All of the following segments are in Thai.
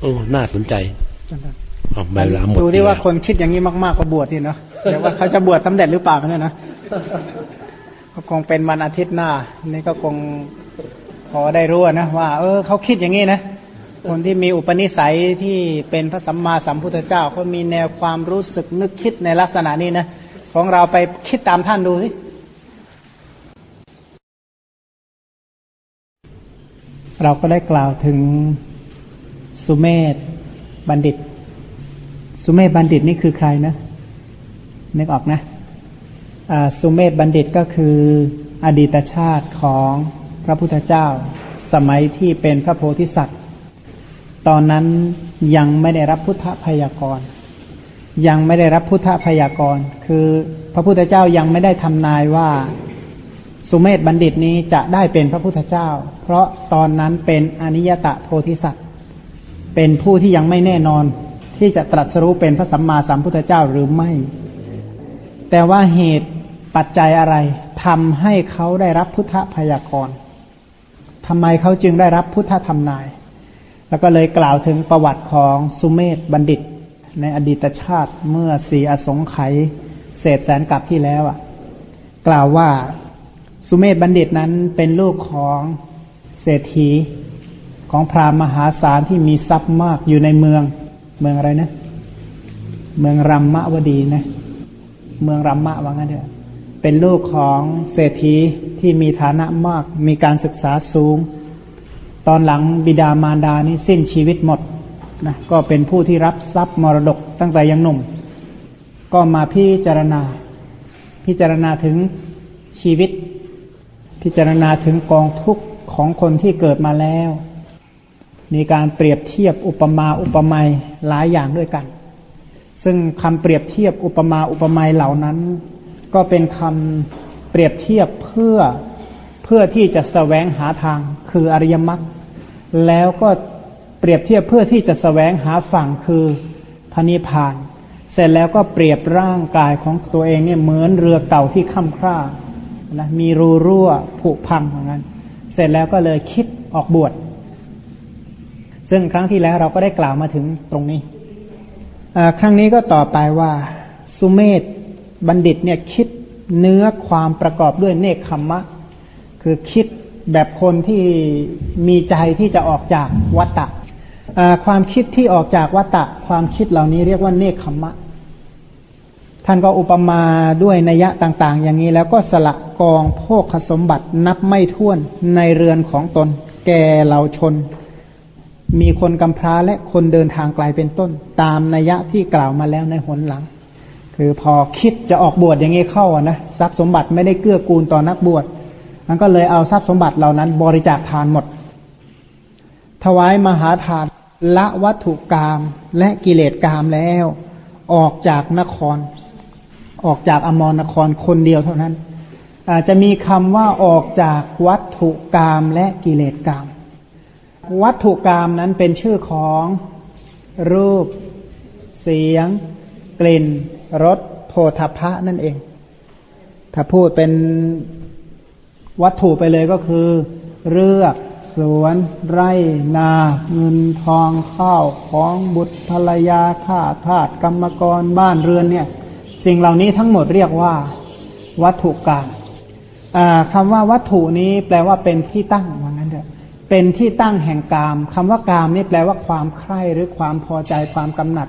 โอ้น่าสนใจเอาเวลาหมดดูที่ว่าคนคิดอย่างนี้มากๆก็บวชทีเนาะเดี๋ยวว่าเขาจะบวชสำเร็จหรือเปล่าเนี่ยนะก็คงเป็นวันอาทิตย์หน้า นี่ก็คงพอได้รู้นะว่า เออเขาคิดอย่างนี้นะคนที่มีอุปนิสัยที่เป็นพระสัมมาสัมพุทธเจ้าเขามีแนวความรู้สึกนึกคิดในลักษณะนี้นะของเราไปคิดตามท่านดูสิเราก็ได้กล่าวถึง สุเมธบัณฑิต สุเมธบัณฑิตนี่คือใครนะนึกออกนะสุเมธบัณฑิตก็คืออดีตชาติของพระพุทธเจ้า สมัยที่เป็นพระโพธิสัตว์ ตอนนั้นยังไม่ได้รับพุทธพยากร ยังไม่ได้รับพุทธพยากร คือพระพุทธเจ้ายังไม่ได้ทำนายว่าสุเมธบัณฑิตนี้จะได้เป็นพระพุทธเจ้า เพราะตอนนั้นเป็นอนิยตะโพธิสัตว์ เป็นผู้ที่ยังไม่แน่นอน ที่จะตรัสรู้เป็นพระสัมมาสัมพุทธเจ้าหรือไม่ แต่ว่าเหตุปัจจัยอะไรทำให้เขาได้รับพุทธพยากรทำไมเขาจึงได้รับพุทธธรรมนาย แล้วก็เลยกล่าวถึงประวัติของสุเมธบัณฑิต ในอดีตชาติเมื่อสี่อสงไขยเศษแสนกับที่แล้วอะ กล่าวว่าสุเมธบัณฑิตนั้นเป็นลูกของเศรษฐี ของพราหมณ์มหาศาลที่มีทรัพย์มากอยู่ในเมือง เมืองอะไรนะ เมืองรัมมะวดีนะ เมืองรัมมะว่างั้นเถอะเป็นลูกของเศรษฐีที่มีฐานะมาก มีการศึกษาสูง ตอนหลังบิดามารดานี่สิ้นชีวิตหมดนะก็เป็นผู้ที่รับทรัพย์มรดกตั้งแต่ยังหนุ่ม ก็มาพิจารณา พิจารณาถึงชีวิต พิจารณาถึงกองทุกข์ของคนที่เกิดมาแล้ว มีการเปรียบเทียบอุปมาอุปไมยหลายอย่างด้วยกัน ซึ่งคำเปรียบเทียบอุปมาอุปไมยเหล่านั้น ก็เป็นคำเปรียบเทียบเพื่อเพื่อที่จะสแสวงหาทางคืออริยมรรคแล้วก็เปรียบเทียบเพื่อที่จะสแสวงหาฝั่งคือพระนิพพาน เสร็จแล้วก็เปรียบร่างกายของตัวเองเนี่ยเหมือนเรือเก่าที่ค่ำคร่านะมีรูรั่วผุพังเหมือนกันเสร็จแล้วก็เลยคิดออกบวช ซึ่งครั้งที่แล้วเราก็ได้กล่าวมาถึงตรงนี้ครั้งนี้ก็ต่อไปว่าสุเมธบัณฑิตเนี่ยคิดเนื้อความประกอบด้วยเนคขมมะ คือคิดแบบคนที่มีใจที่จะออกจากวัตตะความคิดที่ออกจากวัตตะ ความคิดเหล่านี้เรียกว่าเนคขมมะ ท่านก็อุปมาด้วยนัยะต่าง ๆ อย่างนี้แล้วก็สละกองโภคสมบัตินับไม่ถ้วนในเรือนของตน แก่เหล่าชน มีคนกำพร้าและคนเดินทางไกลเป็นต้น ตามนัยยะที่กล่าวมาแล้วในหนหลัง คือพอคิดจะออกบวชอย่างนี้เข้านะทรัพย์สมบัติไม่ได้เกื้อกูลต่อนักบวชมันก็เลยเอาทรัพย์สมบัติเหล่านั้น บริจาคทานหมด ถวายมหาทานละวัตถุกรรมและกิเลสกรรมแล้ว ออกจากนคร ออกจากอมรนครคนเดียวเท่านั้นอาจจะมีคำว่าออกจากวัตถุกรรมและกิเลสกรรม วัตถุกรรมนั้นเป็นชื่อของรูป เสียง กลิ่นรสโพธพะนั่นเอง ถ้าพูดเป็นวัตถุไปเลยก็คือ เรือกสวน ไร่นา เงินทองข้าวของบุตรภรรยาข้าทาสกรรมกรบ้านเรือนเนี่ย สิ่งเหล่านี้ทั้งหมดเรียกว่า วัตถุกรรมคำว่าวัตถุนี้แปลว่าเป็นที่ตั้งว่างั้น เป็นที่ตั้งแห่งกามคำว่ากามนี่แปลว่าความใคร่หรือความพอใจความกำหนัด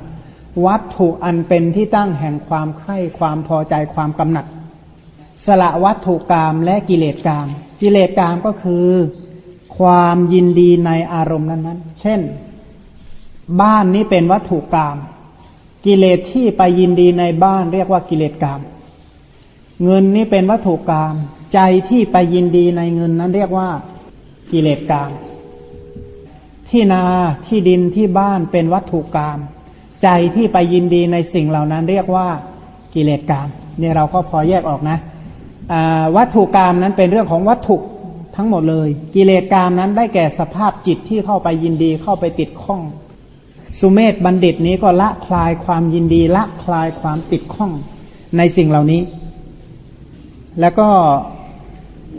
วัตถุอันเป็นที่ตั้งแห่งความใคร่ความพอใจความกำหนัด สละวัตถุกรรมและกิเลสกรรมกิเลสกรรมก็คือ ความยินดีในอารมณ์นั้นๆ เช่น บ้านนี้เป็นวัตถุกรรมกิเลสที่ไปยินดีในบ้านเรียกว่ากิเลสกรรมเงินนี้เป็นวัตถุกรรมใจที่ไปยินดีในเงินนั้นเรียกว่า กิเลสกรรมที่นาที่ดินที่บ้านเป็นวัตถุกรรมใจที่ไปยินดีในสิ่งเหล่านั้นเรียกว่ากิเลสกรรมเนี่ยเราก็พอแยกออกนะวัตถุกรรมนั้นเป็นเรื่องของวัตถุทั้งหมดเลย กิเลสกรรมนั้นได้แก่สภาพจิตที่เข้าไปยินดีเข้าไปติดข้องสุเมธบัณฑิตนี้ก็ละคลายความยินดีละคลายความติดข้องในสิ่งเหล่านี้ แล้วก็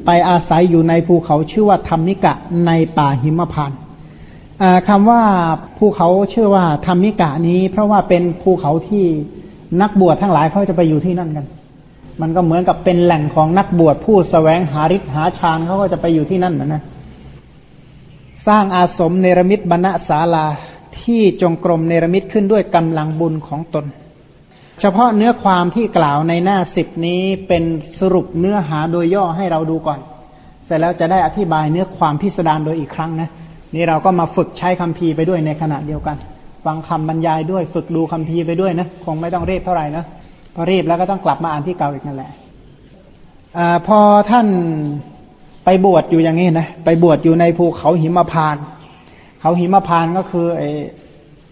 ไปอาศัยอยู่ในภูเขาชื่อว่าธรรมิกะในป่าหิมพานต์คำว่าภูเขาชื่อว่าธรรมิกะนี้ เพราะว่าเป็นภูเขาที่นักบวชทั้งหลายเขาจะไปอยู่ที่นั่นกัน มันก็เหมือนกับเป็นแหล่งของนักบวชผู้สแสวงหาฤทธิ์หาฌานเขาก็จะไปอยู่ที่นั่นนะนะ สร้างอาสมเนรมิตบรรณศาลาที่จงกรมเนรมิตขึ้นด้วยกำลังบุญของตน เฉพาะเนื้อความที่กล่าวในหน้าสิบนี้เป็นสรุปเนื้อหาโดยย่อให้เราดูก่อน เสร็จแล้วจะได้อธิบายเนื้อความพิสดารโดยอีกครั้งนะ นี่เราก็มาฝึกใช้คำพีไปด้วยในขณะเดียวกัน ฟังคำบรรยายด้วย ฝึกดูคำพีไปด้วยนะ คงไม่ต้องเรียบเท่าไหร่นะพอรีบแล้วก็ต้องกลับมาอ่านที่เก่าอีกนั่นแหละอพอท่านไปบวชอยู่อย่างนี้นะ ไปบวชอยู่ในภูเขาหิมพาน เขาหิมพานก็คือไอ้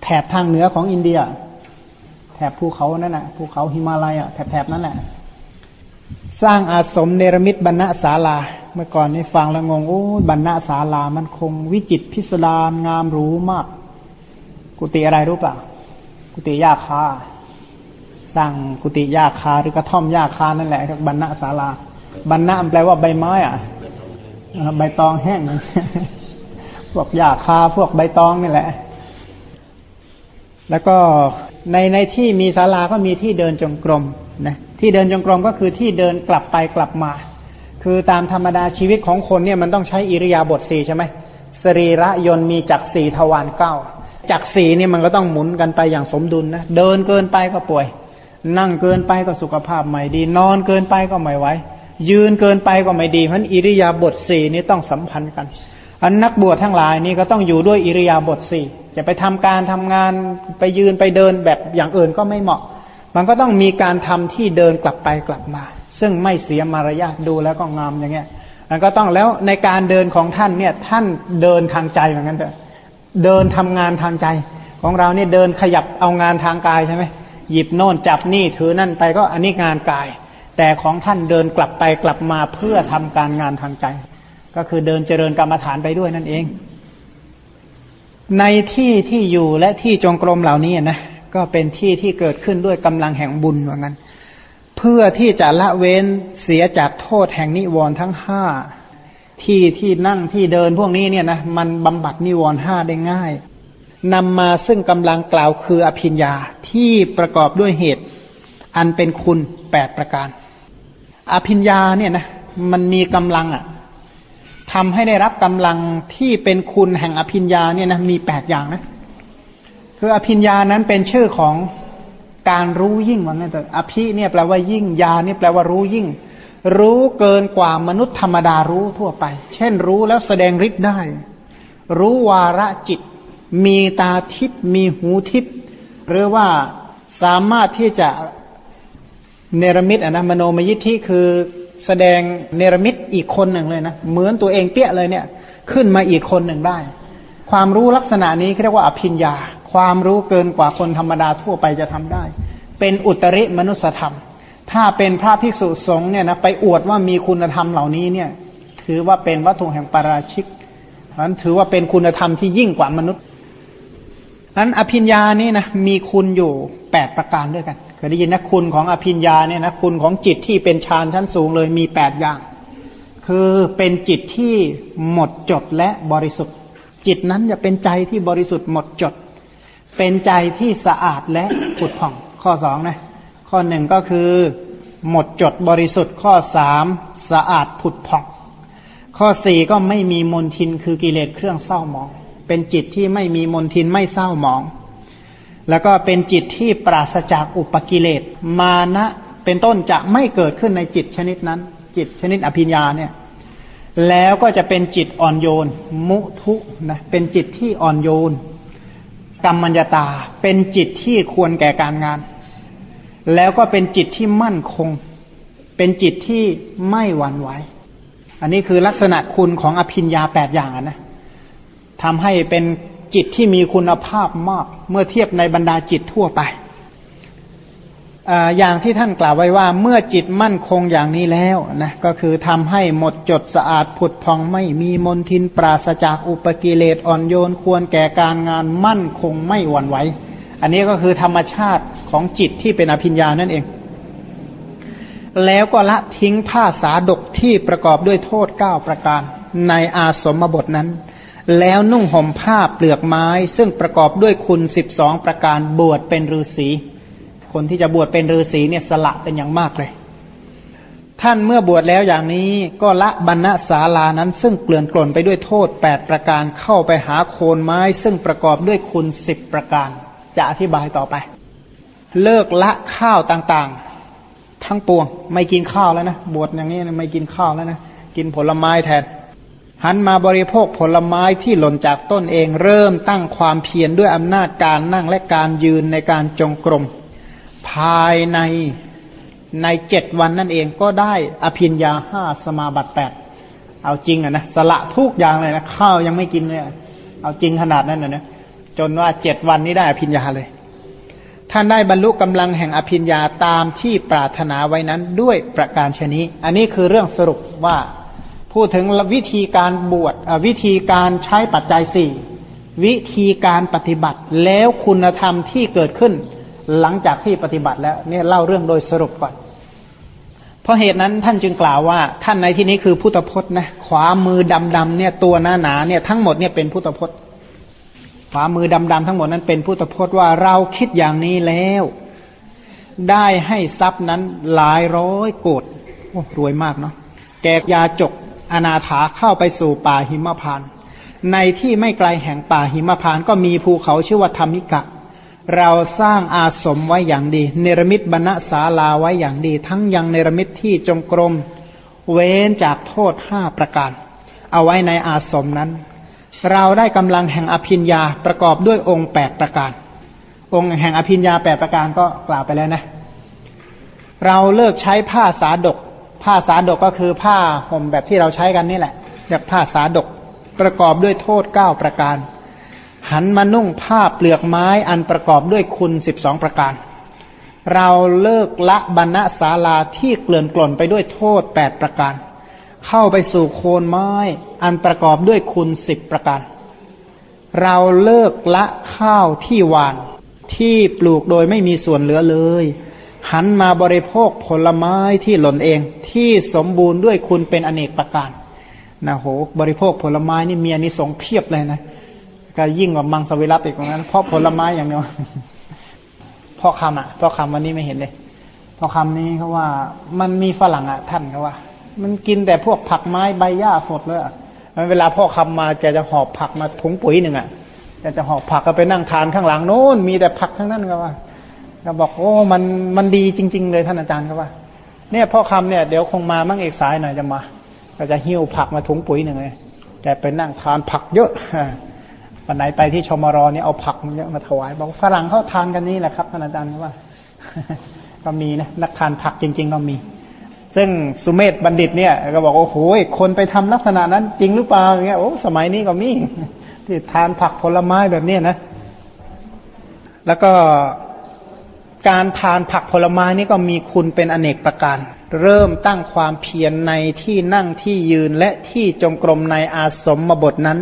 แถบทางเหนือของอินเดีย ถบภูเขานั่นแหละภูเขาหิมาลัยอะแถบๆนั้นแหละสร้างอาสมเนรมิตบรรณศาลา เมื่อก่อนนี่ฟังแล้วงงโอ้บรรณศาลามันคงวิจิตพิสดารงามหรูมาก กุฏิอะไรรู้ป่ะกุฏิยาคาสร้างกุฏิยาคาหรือกระท่อมยาคานั่นแหละบรรณศาลาบรรณะแปลว่าใบไม้อะใบตองแห้งพวกหญ้าคาพวกใบตองนี่แหละ แล้วก็ ในในที่มีศาลาก็มีที่เดินจงกรมนะที่เดินจงกรมก็คือที่เดินกลับไปกลับมา คือตามธรรมดาชีวิตของคนเนี่ยมันต้องใช้อิริยาบถสี่ใช่ไหมสรีระยนมีจักสี่ทวารเก้าจักสี่นี่มันก็ต้องหมุนกันไปอย่างสมดุลนะเดินเกินไปก็ป่วย นั่งเกินไปก็สุขภาพไม่ดี นอนเกินไปก็ไม่ไหวยืนเกินไปก็ไม่ดีเพราะอิริยาบถสี่นี้ต้องสัมพันธ์กันอันนักบวชทั้งหลายนี่ก็ต้องอยู่ด้วยอิริยาบถสี่ จะไปทำการทำงานไปยืนไปเดินแบบอย่างอื่นก็ไม่เหมาะ มันก็ต้องมีการทำที่เดินกลับไปกลับมา ซึ่งไม่เสียมารยาทดูแล้วก็งามอย่างเงี้ยมันก็ต้องแล้วในการเดินของท่านเนี่ยท่านเดินทางใจเหมือนกันเถอะเดินทำงานทางใจ ของเราเนี่ยเดินขยับเอางานทางกายใช่ไหมหยิบโน่นจับนี่ถือนั่นไปก็อันนี้งานกาย แต่ของท่านเดินกลับไปกลับมาเพื่อทำการงานทางใจ ก็คือเดินเจริญกรรมฐานไปด้วยนั่นเอง ในที่ที่อยู่และที่จงกรมเหล่านี้นะก็เป็นที่ที่เกิดขึ้นด้วยกำลังแห่งบุญว่างั้น เพื่อที่จะละเว้นเสียจากโทษแห่งนิวรณ์ทั้งห้าที่ที่นั่งที่เดินพวกนี้เนี่ยนะมันบำบัดนิวรณ์ห้าได้ง่ายนำมาซึ่งกำลังกล่าวคืออภิญญาที่ประกอบด้วยเหตุ อันเป็นคุณแปดประการ อภิญญาเนี่ยนะมันมีกำลังอะ่ะ ทำให้ได้รับกำลังที่เป็นคุณแห่งอภิญญาเนี่ยนะมีแปดอย่างนะคืออภิญญานั้นเป็นชื่อของการรู้ยิ่งว่างั้นแต่อภิเนี่ยแปลว่ายิ่งยาเนี่ยแปลว่ารู้ยิ่ง รู้เกินกว่ามนุษย์ธรรมดารู้ทั่วไป เช่นรู้แล้วแสดงฤทธิ์ได้ รู้วาระจิต มีตาทิพมีหูทิพหรือว่าสามารถที่จะเนรมิตอนะมโนมยิทธิคือ แสดงเนรมิตอีกคนหนึ่งเลยนะเหมือนตัวเองเปี้ยเลยเนี่ย ขึ้นมาอีกคนหนึ่งได้ ความรู้ลักษณะนี้เรียกว่าอภิญญา ความรู้เกินกว่าคนธรรมดาทั่วไปจะทำได้ เป็นอุตริมนุสธรรม ถ้าเป็นพระภิกษุสงฆ์เนี่ยนะไปอวดว่ามีคุณธรรมเหล่านี้เนี่ย ถือว่าเป็นวัตถุแห่งปาราชิกนั้นถือว่าเป็นคุณธรรมที่ยิ่งกว่ามนุษย์นั้นอภิญญานี่นะมีคุณอยู่แปดประการด้วยกัน เคยได้ยินนะคุณของอภิญญาเนี่ยนะคุณของจิตที่เป็นฌานชั้นสูงเลยมีแปดอย่าง คือเป็นจิตที่หมดจดและบริสุทธิ์ จิตนั้นจะเป็นใจที่บริสุทธิ์หมดจด เป็นใจที่สะอาดและผุดผ่อง ข้อสองนะข้อหนึ่งก็คือหมดจดบริสุทธิ์ข้อสามสะอาดผุดผ่อง ข้อสี่ก็ไม่มีมนทินคือกิเลสเครื่องเศร้าหมอง เป็นจิตที่ไม่มีมนทินไม่เศร้าหมอง แล้วก็เป็นจิตที่ปราศจากอุปกิเลส มานะเป็นต้นจะไม่เกิดขึ้นในจิตชนิดนั้น จิตชนิดอภิญญาเนี่ยแล้วก็จะเป็นจิตอ่อนโยน มุทุนะเป็นจิตที่อ่อนโยนกรรมัญญาตา เป็นจิตที่ควรแก่การงาน แล้วก็เป็นจิตที่มั่นคง เป็นจิตที่ไม่หวั่นไหวอันนี้คือลักษณะคุณของอภิญญาแปดอย่างนะทำให้เป็น จิตที่มีคุณภาพมาก เมื่อเทียบในบรรดาจิตทั่วไปอย่างที่ท่านกล่าวไว้ว่าเมื่อจิตมั่นคงอย่างนี้แล้วนะก็คือทำให้หมดจดสะอาดผุดพองไม่มีมนทินปราศจากอุปกิเลสอ่อนโยนควรแก่การงานมั่นคงไม่หวั่นไหวอันนี้ก็คือธรรมชาติของจิตที่เป็นอภิญญานั่นเอง แล้วก็ละทิ้งผ้าสาดกที่ประกอบด้วยโทษเก้าประการในอาสมบทนั้น แล้วนุ่งห่มผ้าเปลือกไม้ ซึ่งประกอบด้วยคุณสิบสองประการบวชเป็นฤาษีคนที่จะบวชเป็นฤาษีเนี่ยสละเป็นอย่างมากเลย ท่านเมื่อบวชแล้วอย่างนี้ก็ละบรรณศาลานั้น ซึ่งเกลื่อนกล่นไปด้วยโทษแปดประการเข้าไปหาโคนไม้ ซึ่งประกอบด้วยคุณสิบประการ จะอธิบายต่อไป เลิกละข้าวต่างๆ ทั้งปวง ไม่กินข้าวแล้วนะบวชอย่างนี้ไม่กินข้าวแล้วนะกินผลไม้แทน หันมาบริโภคผลไม้ที่หล่นจากต้นเองเริ่มตั้งความเพียรด้วยอำนาจการนั่งและการยืนในการจงกรม ภายในในเจ็ดวันนั่นเองก็ได้อภินยาห้าสมาบัติแปดเอาจริงอะนะสละทุกอย่างเลยนะข้าวยังไม่กินเลยเอาจริงขนาดนั้นนะนะจนว่าเจ็ดวันนี้ได้อภินยาเลย ท่านได้บรรลุกำลังแห่งอภินยาตามที่ปรารถนาไว้นั้นด้วยประการชนี้ อันนี้คือเรื่องสรุปว่า พูดถึงวิธีการบวชวิธีการใช้ปัจจัยสี่วิธีการปฏิบัติแล้วคุณธรรมที่เกิดขึ้น หลังจากที่ปฏิบัติแล้วเนี่ยเล่าเรื่องโดยสรุปก่อน เพราะเหตุนั้นท่านจึงกล่าวว่า ท่านในที่นี้คือพุทธพจน์นะขวามือดำๆเนี่ยตัวหนาหนาเนี่ยทั้งหมดเนี่ยเป็นพุทธพจน์ ขวามือดำๆทั้งหมดนั้นเป็นพุทธพจน์ว่าเราคิดอย่างนี้แล้ว ได้ให้ทรัพย์นั้นหลายร้อยโกดโอ้รวยมากเนาะแกยาจก อนาถาเข้าไปสู่ป่าหิมพานในที่ไม่ไกลแห่งป่าหิมพานก็มีภูเขาชื่อว่าธรรมิกะ เราสร้างอาสมไว้อย่างดี เนรมิตบรรณศาลาไว้อย่างดี ทั้งยังเนรมิตที่จงกรม เว้นจากโทษห้าประการ เอาไว้ในอาสมนั้น เราได้กำลังแห่งอภิญญาประกอบด้วยองค์แปดประการ องค์แห่งอภิญญาแปดประการก็กล่าวไปแล้วนะ เราเลิกใช้ผ้าสาดก ผ้าสาดกก็คือผ้าห่มแบบที่เราใช้กันนี่แหละเรียกผ้าสาดกประกอบด้วยโทษเก้าประการ หันมานุ่งผ้าเปลือกไม้อันประกอบด้วยคุณสิบสองประการ เราเลิกละบรรณศาลาที่เกลื่อนกล่นไปด้วยโทษแปดประการ เข้าไปสู่โคนไม้อันประกอบด้วยคุณสิบประการ เราเลิกละข้าวที่หวานที่ปลูกโดยไม่มีส่วนเหลือเลย หันมาบริโภคผลไม้ที่หล่นเองที่สมบูรณ์ด้วยคุณเป็นอเนกประการนะโหบริโภคผลไม้นี่มีอนิสงส์เพียบเลยนะก็ยิ่งกว่ามังสวิรัตอีกตรงนั้น เพราะผลไม้อย่างเดียวพ่อคำอะพ่อคำวันนี้ไม่เห็นเลยพ่อคำนี้เขาว่ามันมีฝรั่งอะท่านเขาว่า มันกินแต่พวกผักไม้ใบหญ้าสดเลยอะเวลาพ่อคำมาแกจะหอบผักมาถุงปุ๋ยหนึ่งอะแกจะหอบผักก็ไปนั่งทานข้างหลังโน้นมีแต่ผักทั้งนั้นก็ว่า ก็บอกโอ้มันมันดีจริง ๆ เลยท่านอาจารย์ก็ว่า เนี่ยพ่อคำเนี่ยเดี๋ยวคงมามั่งเอกสายหน่อยจะมา ก็จะหิ้วผักมาถุงปุ๋ยหนึ่งเลยแกไปนั่งทานผักเยอะวันไหนไปที่ชมรอเนี่ยเอาผักมาถวายบอกฝรั่งเขาทานกันนี่แหละครับท่านอาจารย์ว่า ก็มีนะนักทานผักจริง ๆ ก็มี ซึ่งสุเมธบัณฑิตเนี่ย ก็บอกโอ้โหคนไปทำลักษณะนั้น จริงหรือเปล่าเงี้ยโอ้สมัยนี้ก็มีที่ทานผักผลไม้แบบนี้นะ แล้วก็ การทานผักผลไม้นี่ก็มีคุณเป็นอเนกประการ เริ่มตั้งความเพียรในที่นั่งที่ยืนและที่จงกรมในอาสมมบทนั้น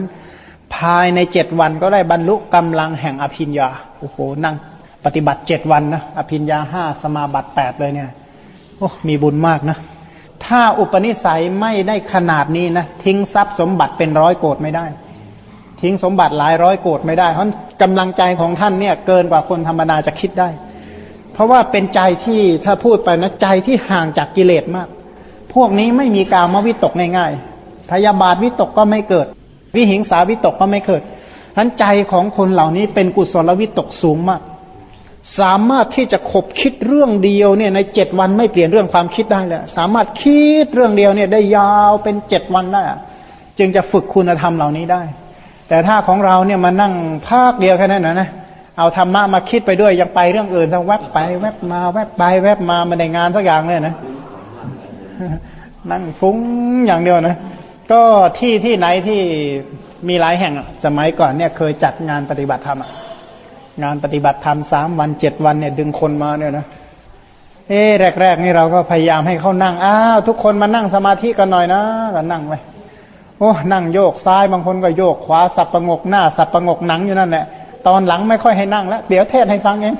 ภายในเจ็ดวันก็ได้บรรลุกำลังแห่งอภิญญาโอ้โหนั่งปฏิบัติเจ็ดวันนะอภิญญาห้าสมาบัติแปดเลยเนี่ยโอ้มีบุญมากนะ ถ้าอุปนิสัยไม่ได้ขนาดนี้นะทิ้งทรัพย์สมบัติเป็นร้อยโกดไม่ได้ ทิ้งสมบัติหลายร้อยโกดไม่ได้เพราะกำลังใจของท่านเนี่ยเกินกว่าคนธรรมดาจะคิดได้ เพราะว่าเป็นใจที่ถ้าพูดไปนะใจที่ห่างจากกิเลสมาก พวกนี้ไม่มีกามวิตกง่ายๆพยาบาทวิตกก็ไม่เกิด วิหิงสาวิตกก็ไม่เกิดทั้นใจของคนเหล่านี้เป็นกุศลวิตกสูงมาก สามารถที่จะขบคิดเรื่องเดียวเนี่ยในเจ็ดวันไม่เปลี่ยนเรื่องความคิดได้เลยสามารถคิดเรื่องเดียวเนี่ยได้ยาวเป็นเจ็ดวันได้จึงจะฝึกคุณธรรมเหล่านี้ได้ แต่ถ้าของเราเนี่ยมานั่งภาคเดียวแค่นั้นนะนะ เอาธรรมะมาคิดไปด้วยยังไปเรื่องอื่นทั้งแวบไป แวบมา แวบไป แวบมามาในงานสักอย่างเลยนะนั่งฟุ้งอย่างเดียวนะก็ที่ที่ไหนที่มีหลายแห่งสมัยก่อนเนี่ยเคยจัดงานปฏิบัติธรรมงานปฏิบัติธรรมสามวันเจ็ดวันเนี่ยดึงคนมาเนี่ยนะเอ๊แรกๆนี่เราก็พยายามให้เขานั่งอ้าวทุกคนมานั่งสมาธิกันหน่อยนะก็นั่งไปโอ้นั่งโยกซ้ายบางคนก็โยกขวาสับประงกหน้า สับประงกหนังอยู่นั่นแหละ ตอนหลังไม่ค่อยให้นั่งแล้ว เดี๋ยวเทศให้ฟังเอง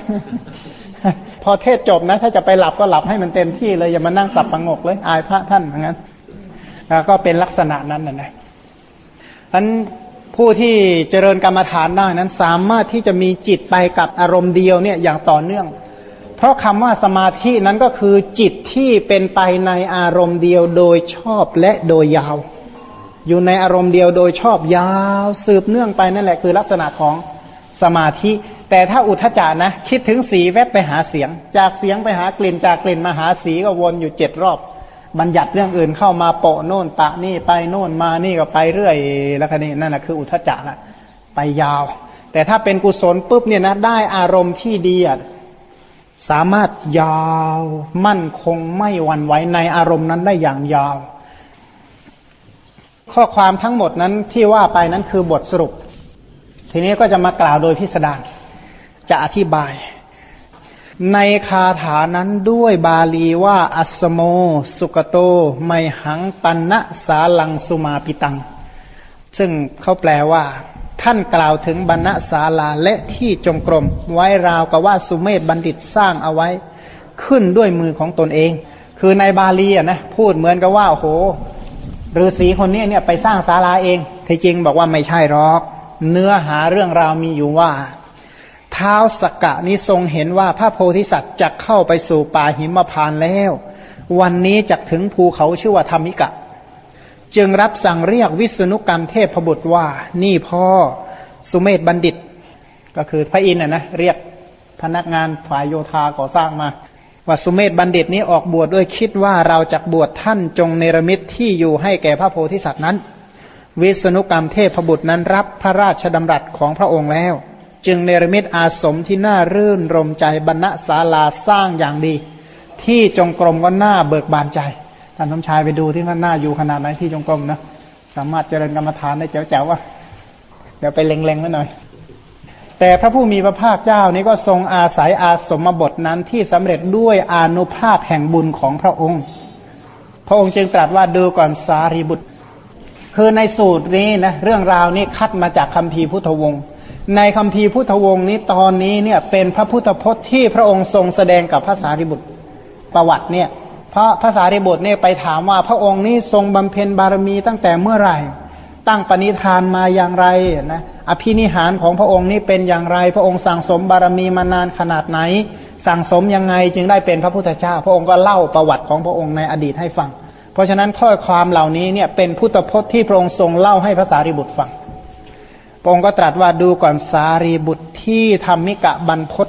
พอเทศจบนะ ถ้าจะไปหลับก็หลับให้มันเต็มที่เลยอย่ามานั่งสับประงกเลย อายพระท่านอย่างนั้นแล้วก็เป็นลักษณะนั้นนะนะท่านผู้ที่เจริญกรรมฐานได้นั้น สามารถที่จะมีจิตไปกับอารมณ์เดียวเนี่ยอย่างต่อเนื่อง เพราะคำว่าสมาธินั้นก็คือจิตที่เป็นไปในอารมณ์เดียวโดยชอบและโดยยาว อยู่ในอารมณ์เดียวโดยชอบยาว สืบเนื่องไปนั่นแหละคือลักษณะของ สมาธิ แต่ถ้าอุทจานะ คิดถึงสีแวบไปหาเสียง จากเสียงไปหากลิ่นจากกลิ่นมาหาสีก็วนอยู่เจ็ดรอบ บัญญัติเรื่องอื่นเข้ามาโปะโน่นปะนี่ไปโน่นมานี่ก็ไปเรื่อยแล้วคันนี้นั่นแหะคืออุทจจะละไปยาว แต่ถ้าเป็นกุศลปุ๊บเนี่ยนะได้อารมณ์ที่ดีอะสามารถยาวมั่นคงไม่หวั่นไหวในอารมณ์นั้นได้อย่างยาว ข้อความทั้งหมดนั้นที่ว่าไปนั้นคือบทสรุป ทีนี้ก็จะมากล่าวโดยพิสดารจะอธิบาย ในคาถานั้นด้วยบาลีว่า อัสโม สุกโต ไมหังปันนะสาลังสุมาปิตัง ซึ่งเขาแปลว่า ท่านกล่าวถึงบรรณศาลาและที่จงกรม ไว้ราวกับว่าสุเมธบัณฑิตสร้างเอาไว้ ขึ้นด้วยมือของตนเอง คือในบาลีอะนะพูดเหมือนกับว่าโอ้โหฤาษีคนนี้เนี่ยไปสร้างศาลาเองที่จริงบอกว่าไม่ใช่หรอก เนื้อหาเรื่องราวมีอยู่ว่า เท้าสกกะนี้ทรงเห็นว่าพระโพธิสัตว์จะเข้าไปสู่ป่าหิมพานแล้ว วันนี้จะถึงภูเขาชื่อว่าธรรมิกะ จึงรับสั่งเรียกวิษณุกรรมเทพบุตรว่า นี่พ่อสุเมธบัณฑิต ก็คือพระอินทร์นะเรียกพนักงานฝ่ายโยธาก่อสร้างมาว่าสุเมธบัณฑิตนี้ออกบวชดด้วยคิดว่าเราจะบวชท่านจงเนรมิตที่อยู่ให้แก่พระโพธิสัตว์นั้น วิษณุกรรมเทพบุตรนั้นรับพระราชดำรัสของพระองค์แล้ว จึงเนรมิตอาสมที่น่ารื่นรมใจบรรณศาลาสร้างอย่างดี ที่จงกรมก็น่าเบิกบานใจท่านสมชายไปดูที่มันน่าอยู่ขนาดไหนที่จงกรมนะสามารถเจริญกรรมฐานได้แจ๋วๆว่าเดี๋ยวไปเล็งๆไว้หน่อย แต่พระผู้มีพระภาคเจ้านี้ก็ทรงอาศัยอาสมบทนั้นที่สำเร็จด้วยอนุภาพแห่งบุญของพระองค์ พระองค์จึงตรัสว่าดูก่อนสารีบุตร คือในสูตรนี้นะเรื่องราวนี้คัดมาจากคัมภีร์พุทธวงศ์ในคำพีร์พุทธวงศ์นี้ตอนนี้เนี่ยเป็นพระพุทธพจน์ที่พระองค์ทรงแสดงกับพระสารีบุตรประวัติเนี่ยเพราะพระสารีบุตรเนี่ยไปถามว่าพระองค์นี้ทรงบำเพ็ญบารมีตั้งแต่เมื่อไหร่ ตั้งปณิธานมาอย่างไรนะอภินิหารของพระองค์นี้เป็นอย่างไร พระองค์สั่งสมบารมีมานานขนาดไหน สั่งสมยังไงจึงได้เป็นพระพุทธเจ้า พระองค์ก็เล่าประวัติของพระองค์ในอดีตให้ฟัง ราะฉะนั้นข้อความเหล่านี้เนี่ยเป็นพุทธพจน์ที่พระองค์ทรงเล่าให้พระสารีบุตรฟัง พระองค์ก็ตรัสว่าดูก่อนสารีบุตรที่ทำมิกะบรรพศ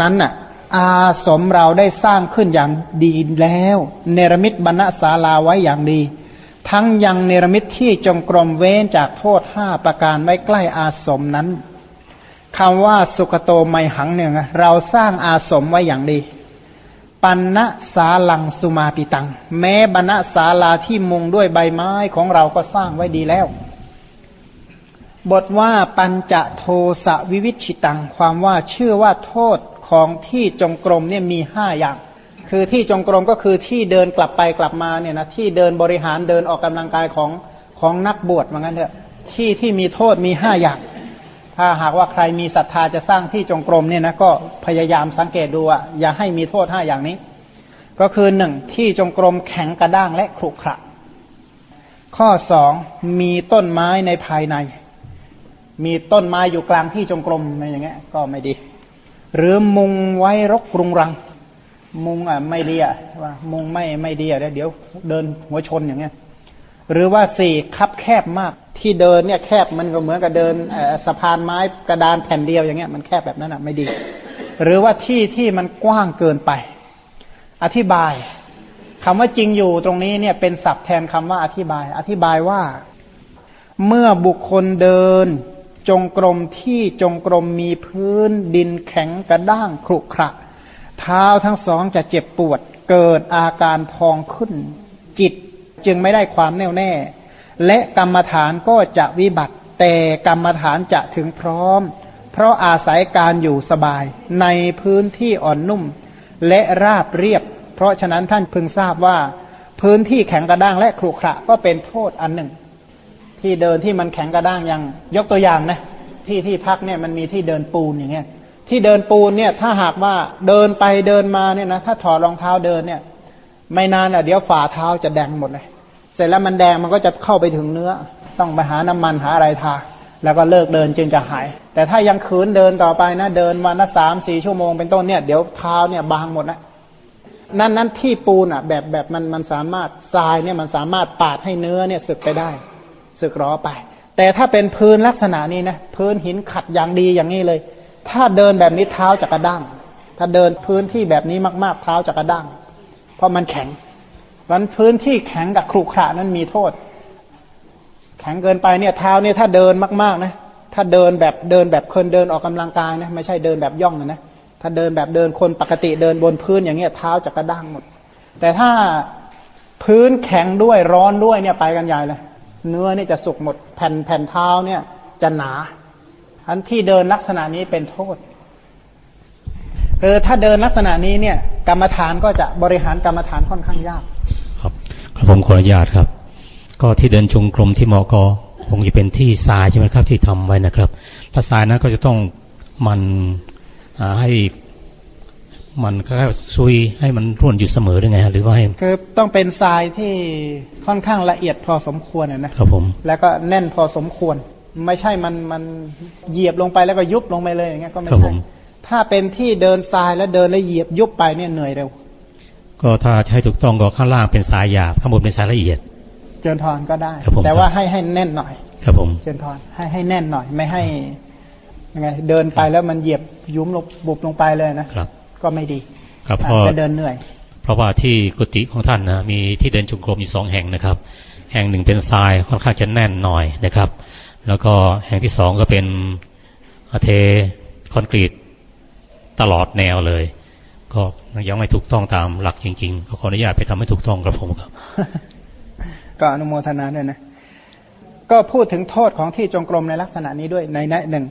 นั้นน่ะ อาสมเราได้สร้างขึ้นอย่างดีแล้ว เนรมิตบรรณศาลาไว้อย่างดี ทั้งยังเนรมิตที่จงกรมเว้นจากโทษห้าประการไว้ใกล้อาสมนั้นคำว่าสุกโตไมหังเนี่ยเราสร้างอาสมไว้อย่างดี ปันณสาลังสุมาปิตัง แม้บรรณศาลาที่มุงด้วยใบไม้ของเราก็สร้างไว้ดีแล้ว บทว่าปัญจะโทสะวิวิชิตัง ความว่าเชื่อว่าโทษของที่จงกรมเนี่ยมีห้าอย่าง คือที่จงกรมก็คือที่เดินกลับไปกลับมาเนี่ยนะที่เดินบริหารเดินออกกำลังกายของของนักบวชเหมือนกันเถอะที่ที่มีโทษมีห้าอย่าง ถ้าหากว่าใครมีศรัทธาจะสร้างที่จงกรมเนี่ยนะก็พยายามสังเกตดูอะอย่าให้มีโทษห้าอย่างนี้ ก็คือหนึ่งที่จงกรมแข็งกระด้างและขรุขระข้อสองมีต้นไม้ในภายใน มีต้นไม้อยู่กลางที่จงกรมอะไรอย่างเงี้ย ก็ไม่ดี หรือมุงไว้รกรุงรัง มุงอะไม่ดีอะว่ามุงไม่ไม่ดีอะเดี๋ยวเดินหัวชนอย่างเงี้ย หรือว่าสี่คับแคบมากที่เดินเนี่ยแคบมันก็เหมือนกับเดินสะพานไม้กระดานแผ่นเดียวอย่างเงี้ยมันแคบแบบนั้นอะไม่ดี หรือว่าที่ที่มันกว้างเกินไป อธิบายคำว่าจริงอยู่ตรงนี้เนี่ยเป็นศัพท์แทนคำว่าอธิบาย อธิบายว่า เมื่อบุคคลเดิน จงกรมที่จงกรมมีพื้น ดินแข็งกระด้างครุขระเท้าทั้งสองจะเจ็บปวดเกิดอาการพองขึ้น จิต จึงไม่ได้ความแน่วแน่ และกรรมฐานก็จะวิบัติ แต่กรรมฐานจะถึงพร้อม เพราะอาศัยการอยู่สบาย ในพื้นที่อ่อนนุ่ม และราบเรียบ เพราะฉะนั้นท่านพึงทราบว่า พื้นที่แข็งกระด้างและครุขระก็เป็นโทษอันหนึ่ง ที่เดินที่มันแข็งกระด้างยังยกตัวอย่างนะที่ที่พักเนี่ยมันมีที่เดินปูนอย่างเงี้ยที่เดินปูนเนี่ยถ้าหากว่าเดินไปเดินมาเนี่ยนะถ้าถอดรองเท้าเดินเนี่ย ไม่นานอะเดี๋ยวฝ่าเท้าจะแดงหมดเลย เสร็จแล้วมันแดงมันก็จะเข้าไปถึงเนื้อ ต้องไปหาน้ำมันหาอะไรทา แล้วก็เลิกเดินจึงจะหาย แต่ถ้ายังขืนเดินต่อไปนะเดินวันละสามสี่ชั่วโมงเป็นต้นเนี่ยเดี๋ยวเท้าเนี่ยบางหมดนะนั่นนั้นที่ปูนอะ แบบแบบมันมันสามารถทรายเนี่ยมันสามารถปาดให้เนื้อเนี่ยสึกไปได้ สึกร้อไป แต่ถ้าเป็นพื้นลักษณะนี้นะพื้นหินขัดอย่างดีอย่างนี้เลย ถ้าเดินแบบนี้เท้าจะกระด้างถ้าเดินพื้นที่แบบนี้มากๆเท้าจะกระด้าง เพราะมันแข็งวันพื้นที่แข็งกับครุขระนั้นมีโทษ แข็งเกินไปเนี่ยเท้าเนี่ยถ้าเดินมากๆนะถ้าเดินแบบเดินแบบคนเดินออกกำลังกายนะไม่ใช่เดินแบบย่องนะถ้าเดินแบบเดินคนปกติเดินบนพื้นอย่างเงี้ยเท้าจะกระด้างหมด แต่ถ้าพื้นแข็งด้วยร้อนด้วยเนี่ยไปกันใหญ่เลย เนื้อนี่จะสุกหมดแผ่นแผ่นเท้าเนี่ยจะหนาอันที่เดินลักษณะนี้เป็นโทษเออถ้าเดินลักษณะนี้เนี่ยกรรมฐานก็จะบริหารกรรมฐานค่อนข้างยาก ครับครับผมขออนุญาตครับ ก็ที่เดินจงกรมที่มอกคงจะเป็นที่ทรายใช่ไหมครับที่ทำไว้นะครับถ้าทรายนั้นก็จะต้องมันให้มันก็ซุยให้มันร่วนอยู่เสมอหรือไงหรือว่าให้คือต้องเป็นทรายที่ค่อนข้างละเอียดพอสมควรนะครับผม แล้วก็แน่นพอสมควร ไม่ใช่มันมันเหยียบลงไปแล้วก็ยุบลงไปเลยอย่างเงี้ยก็ไม่ใช่ ถ้าเป็นที่เดินทรายแล้วเดินแล้วเหยียบยุบไปเนี่ยเหนื่อยเร็ว ก็ถ้าใช้ถูกต้องก็ข้างล่างเป็นทรายหยาบข้างบนเป็นทรายละเอียด เจริญทอนก็ได้แต่ว่าให้ให้แน่นหน่อย ครับผม เจริญทอนให้ให้แน่นหน่อย ไม่ให้ยังไงเดินไปแล้วมันเหยียบยุ้มลงบุบลงไปเลยนะครับ ก็ไม่ดี ครับพอจะเดินเหนื่อย เพราะว่าที่กุฏิของท่านนะมีที่เดินจงกรมอยู่สองแห่งนะครับ แห่งหนึ่งเป็นทรายค่อนข้างจะแน่นหน่อยนะครับ แล้วก็แห่งที่สองก็เป็นเทคอนกรีต ตลอดแนวเลย ก็ยังไม่ถูกต้องตามหลักจริงๆก็ขออนุญาตไปทำให้ถูกต้องกับผมครับ ก็อนุโมทนาด้วยนะ ก็พูดถึงโทษของที่จงกรมในลักษณะนี้ด้วยในในหนึ่ง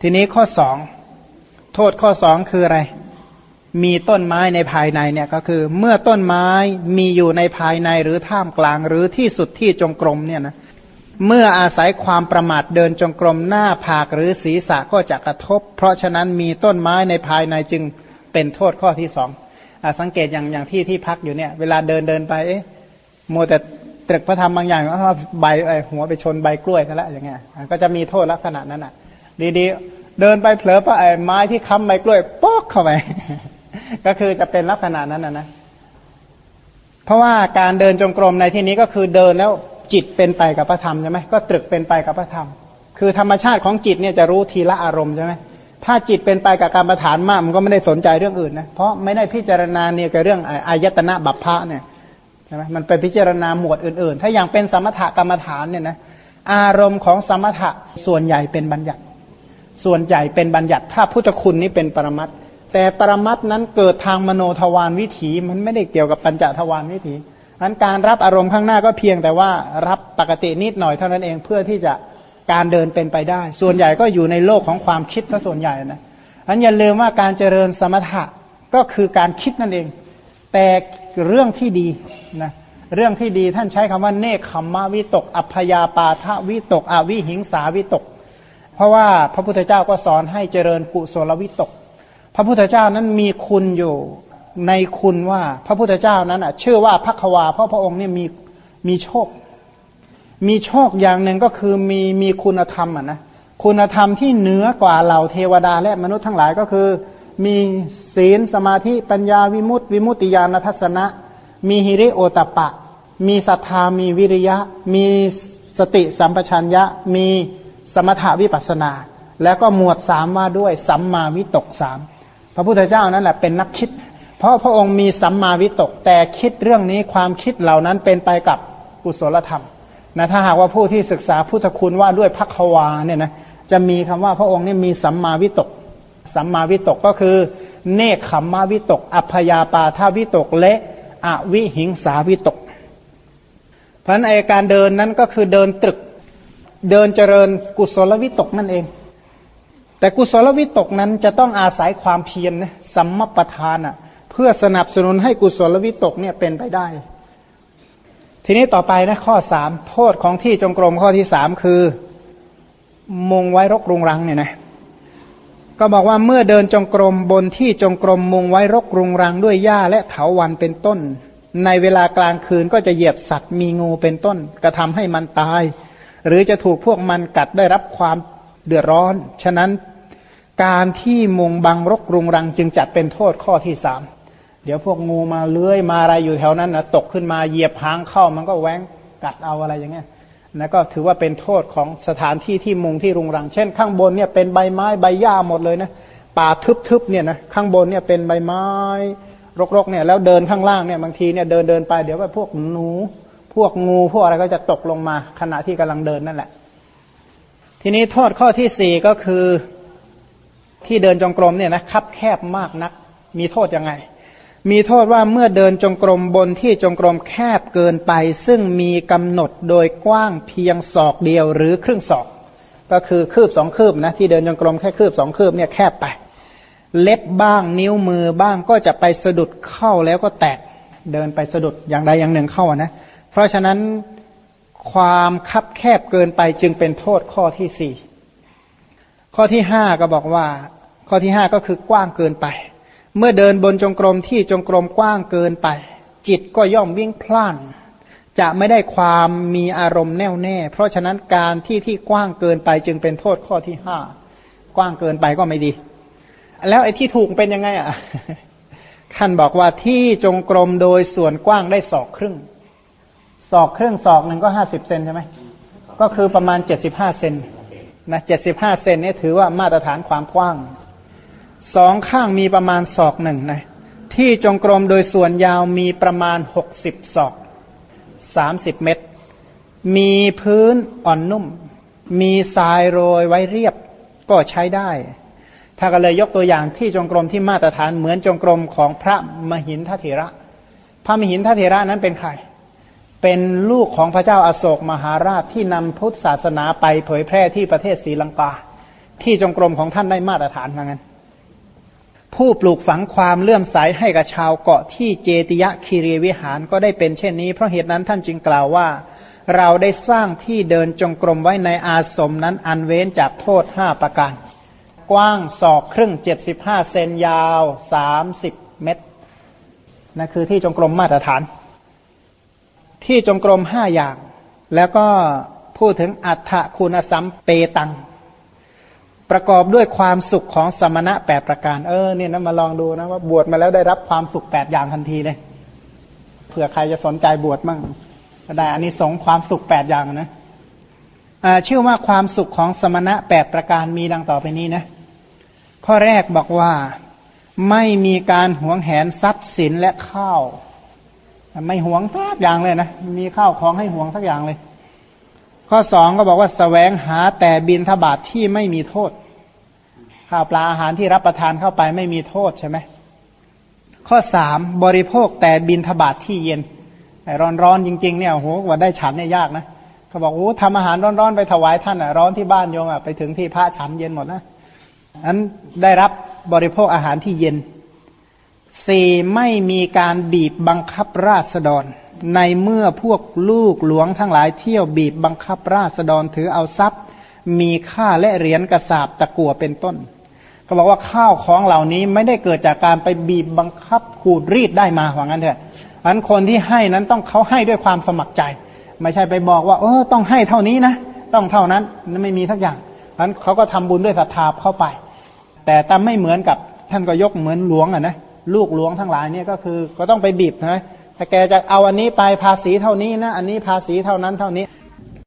ทีนี้ข้อสองโทษข้อสองคืออะไร มีต้นไม้ในภายในเนี่ยก็คือ เมื่อต้นไม้มีอยู่ในภายในหรือท่ามกลางหรือที่สุดที่จงกรมเนี่ยนะ เมื่ออาศัยความประมาทเดินจงกรมหน้าผากหรือศีรษะก็จะกระทบ เพราะฉะนั้นมีต้นไม้ในภายในจึงเป็นโทษข้อที่สองอสังเกตอย่างอย่างที่ที่พักอยู่เนี่ย เวลาเดินเดินไปเอ๊ะโมแต่ตรึกพระธรรมบางอย่างก็ใบไอหัวไปชนใบกล้วยซะแล้วอย่างเงี้ยก็จะมีโทษลักษณะนั้นอะ ดีๆ เดินไปเผลอไปไอ้ไม้ที่ค้ำใบกล้วยป๊อกเข้าไปก็คือจะเป็นลักษณะนั้นนะนะเพราะว่าการเดินจงกรมในที่นี้ก็คือเดินแล้ว จิตเป็นไปกับพระธรรมใช่ไหมก็ตรึกเป็นไปกับพระธรรม คือธรรมชาติของจิตเนี่ยจะรู้ทีละอารมณ์ใช่ไหมถ้าจิตเป็นไปกับการประฐานมากมันก็ไม่ได้สนใจเรื่องอื่นนะเพราะไม่ได้พิจารณาเนี่ยกับเรื่องอายตนะบัพพะเนี่ยใช่ไหมมันไปพิจารณาหมวดอื่น ๆ ถ้าอย่างเป็นสมถกรรมฐานเนี่ยนะอารมณ์ของสมถะส่วนใหญ่เป็นบัญญัติ ส่วนใหญ่เป็นบัญญัติ ถ้าพุทธคุณนี้เป็นปรมัตแต่ปรมัตนั้นเกิดทางมโนทวารวิถี มันไม่ได้เกี่ยวกับปัญจทวารวิถี นั้นการรับอารมณ์ข้างหน้าก็เพียงแต่ว่ารับปกตินิดหน่อยเท่านั้นเองเพื่อที่จะการเดินเป็นไปได้ ส่วนใหญ่ก็อยู่ในโลกของความคิดซะส่วนใหญ่นะอันอย่าลืมว่าการเจริญสมถะก็คือการคิดนั่นเอง แต่เรื่องที่ดีนะเรื่องที่ดีท่านใช้คำว่าเนคขมมะวิตก อัพยาปาทวิตกอวิหิงสาวิตก เพราะว่าพระพุทธเจ้าก็สอนให้เจริญกุศลวิตก พระพุทธเจ้านั้นมีคุณอยู่ ในคุณว่าพระพุทธเจ้านั้นอะชื่อว่าพักวา เพราะพระองค์เนี่ยมีมีโชค มีโชคอย่างหนึ่งก็คือมีมีคุณธรรมอะนะคุณธรรมที่เหนือกว่าเหล่าเทวดาและมนุษย์ทั้งหลายก็คือ มีศีลสมาธิปัญญาวิมุตติวิมุตติญาณทัศนะ มีฮิริโอตปะ มีศรัทธามีวิริยะ มีสติสัมปชัญญะ มีสมถาวิปัสนา แล้วก็หมวดสามว่าด้วยสัมมาวิตกสามพระพุทธเจ้านั่นแหละเป็นนักคิด เพราะพระองค์มีสัมมาวิตกแต่คิดเรื่องนี้ความคิดเหล่านั้นเป็นไปกับกุศลธรรมนะถ้าหากว่าผู้ที่ศึกษาพุทธคุณว่าด้วยพักวาเนี่ยนะจะมีคำว่าพระองค์นี่มีสัมมาวิตก สัมมาวิตกก็คือ เนคขมมาวิตก อัพยาปาทาวิตกและอวิหิงสาวิตก เพราะนั้นไอการเดินนั้นก็คือเดินตรึก เดินเจริญกุศลวิตกนั่นเอง แต่กุศลวิตกนั้นจะต้องอาศัยความเพียรนะสัมมปทานอะ พื่อสนับสนุนให้กุศลวิตกเนี่ยเป็นไปได้ ทีนี้ต่อไปนะข้อสามโทษของที่จงกรมข้อที่สามคือ มุงไว้รกรุงรังเนี่ยนะก็บอกว่าเมื่อเดินจงกรมบนที่จงกรมมุงไว้รกรุงรังด้วยหญ้าและเถาวันเป็นต้น ในเวลากลางคืนก็จะเหยียบสัตว์มีงูเป็นต้น กระทำให้มันตาย หรือจะถูกพวกมันกัดได้รับความเดือดร้อน ฉะนั้นการที่มุงบังรกรุงรังจึงจัดเป็นโทษข้อที่สาม เดี๋ยวพวกงูมาเลื้อยมาอะไรอยู่แถวนั้นนะตกขึ้นมาเหยียบหางเข้ามันก็แหวงกัดเอาอะไรอย่างเงี้ยนะก็ถือว่าเป็นโทษของสถานที่ที่มุงที่รุงรัง เช่น ข้างบนเนี่ยเป็นใบไม้ใบหญ้าหมดเลยนะป่าทึบๆเนี่ยนะข้างบนเนี่ยเป็นใบไม้ รกๆเนี่ยแล้วเดินข้างล่างเนี่ยบางทีเนี่ยเดินเดินไปเดี๋ยวว่าพวกหนู พวกงูพวกอะไรก็จะตกลงมาขณะที่กำลังเดินนั่นแหละ ทีนี้โทษข้อที่สี่ก็คือที่เดินจงกรมเนี่ยนะคับแคบมากนัก มีโทษยังไง มีโทษว่าเมื่อเดินจงกรมบนที่จงกรมแคบเกินไป ซึ่งมีกำหนดโดยกว้างเพียงศอกเดียวหรือครึ่งศอก ก็คือคืบสองคืบนะที่เดินจงกรมแค่คืบสองคืบเนี่ยแคบไป เล็บบ้างนิ้วมือบ้างก็จะไปสะดุดเข้าแล้วก็แตกเดินไปสะดุดอย่างใดอย่างหนึ่งเข้านะเพราะฉะนั้นความคับแคบเกินไปจึงเป็นโทษข้อที่สี่ข้อที่ห้าก็บอกว่า ข้อที่ห้าก็คือกว้างเกินไป เมื่อเดินบนจงกรมที่จงกรมกว้างเกินไป จิตก็ย่อมวิ่งพล่าน จะไม่ได้ความมีอารมณ์แน่วแน่ เพราะฉะนั้นการที่ที่กว้างเกินไปจึงเป็นโทษข้อที่ห้ากว้างเกินไปก็ไม่ดี แล้วไอ้ที่ถูกเป็นยังไงอะท่านบอกว่าที่จงกรมโดยส่วนกว้างได้ศอกครึ่งศอกครึ่งศอกหนึ่งก็ห้าสิบเซนใช่ไหมก็คือประมาณเจ็ดสิบห้าเซนนะเจ็ดสิบห้าเซนนี่ถือว่ามาตรฐานความกว้าง สองข้างมีประมาณศอกหนึ่งนะที่จงกรมโดยส่วนยาวมีประมาณหกสิบศอกสามสิบเมตร มีพื้นอ่อนนุ่ม มีทรายโรยไว้เรียบก็ใช้ได้ ถ้าก็เลยยกตัวอย่างที่จงกรมที่มาตรฐานเหมือนจงกรมของพระมหินทเถระ พระมหินทเถระนั้นเป็นใคร เป็นลูกของพระเจ้าอาโศกมหาราชที่นำพุทธศาสนาไปเผยแพร่ที่ประเทศศรีลังกา ที่จงกรมของท่านได้มาตรฐานเหมือนกัน ผู้ปลูกฝังความเลื่อมใสให้กับชาวเกาะที่เจติยะคีรีวิหารก็ได้เป็นเช่นนี้ เพราะเหตุนั้นท่านจึงกล่าวว่า เราได้สร้างที่เดินจงกรมไว้ในอาสมนั้นอันเว้นจากโทษห้าประการ กว้างศอกครึ่งเจ็ดสิบห้าเซนยาวสามสิบเมตรนั่นคือที่จงกรมมาตรฐาน ที่จงกรมห้าอย่าง แล้วก็พูดถึงอัฏฐคุณสัมเปตัง ประกอบด้วยความสุขของสมณะแปดประการ เออเนี่ยนะมาลองดูนะว่าบวชมาแล้วได้รับความสุขแปดอย่างทันทีเลยเผื่อใครจะสนใจบวชมั่งก็ได้อันนี้สงความสุขแปดอย่างนะชื่อว่าความสุขของสมณะแปดประการมีดังต่อไปนี้นะ ข้อแรกบอกว่าไม่มีการหวงแหนทรัพย์สินและข้าว ไม่หวงสักอย่างเลยนะมีข้าวของให้หวงสักอย่างเลย ข้อสองก็บอกว่าสแสวงหาแต่บินทบาทที่ไม่มีโทษ ข้าวปลาอาหารที่รับประทานเข้าไปไม่มีโทษใช่ไหมข้อสามบริโภคแต่บินทบาทที่เย็นไอ้ร้อนๆจริง ๆ เนี่ยโหว่าได้ฉันเนี่ยยากนะเขาบอกโอ้ทำอาหารร้อนๆไปถวายท่านอะร้อนที่บ้านโยมอะไปถึงที่พระฉันเย็นหมดนะอันได้รับบริโภคอาหารที่เย็นสี่ไม่มีการบีบบังคับราษฎร ในเมื่อพวกลูกหลวงทั้งหลายเที่ยวบีบบังคับราษฎรถือเอาทรัพย์ มีค่าและเหรียญกระสาบตะกัวเป็นต้น ก็บอกว่าข้าวของเหล่านี้ไม่ได้เกิดจากการไปบีบบังคับขูดรีดได้มาหวังนั้นเถอะอันคนที่ให้นั้นต้องเขาให้ด้วยความสมัครใจ ไม่ใช่ไปบอกว่า เออต้องให้เท่านี้นะต้องเท่านั้นไม่มีทักอย่างอันเขาก็ทำบุญด้วยศรัทธาเข้าไป แต่แต่ไม่เหมือนกับท่านก็ยกเหมือนหลวงอะนะลูกหลวงทั้งหลายเนี่ยก็คือก็ต้องไปบีบนะ ถ้าแกจะเอาอันนี้ไปภาษีเท่านี้นะ อันนี้ภาษีเท่านั้นเท่านี้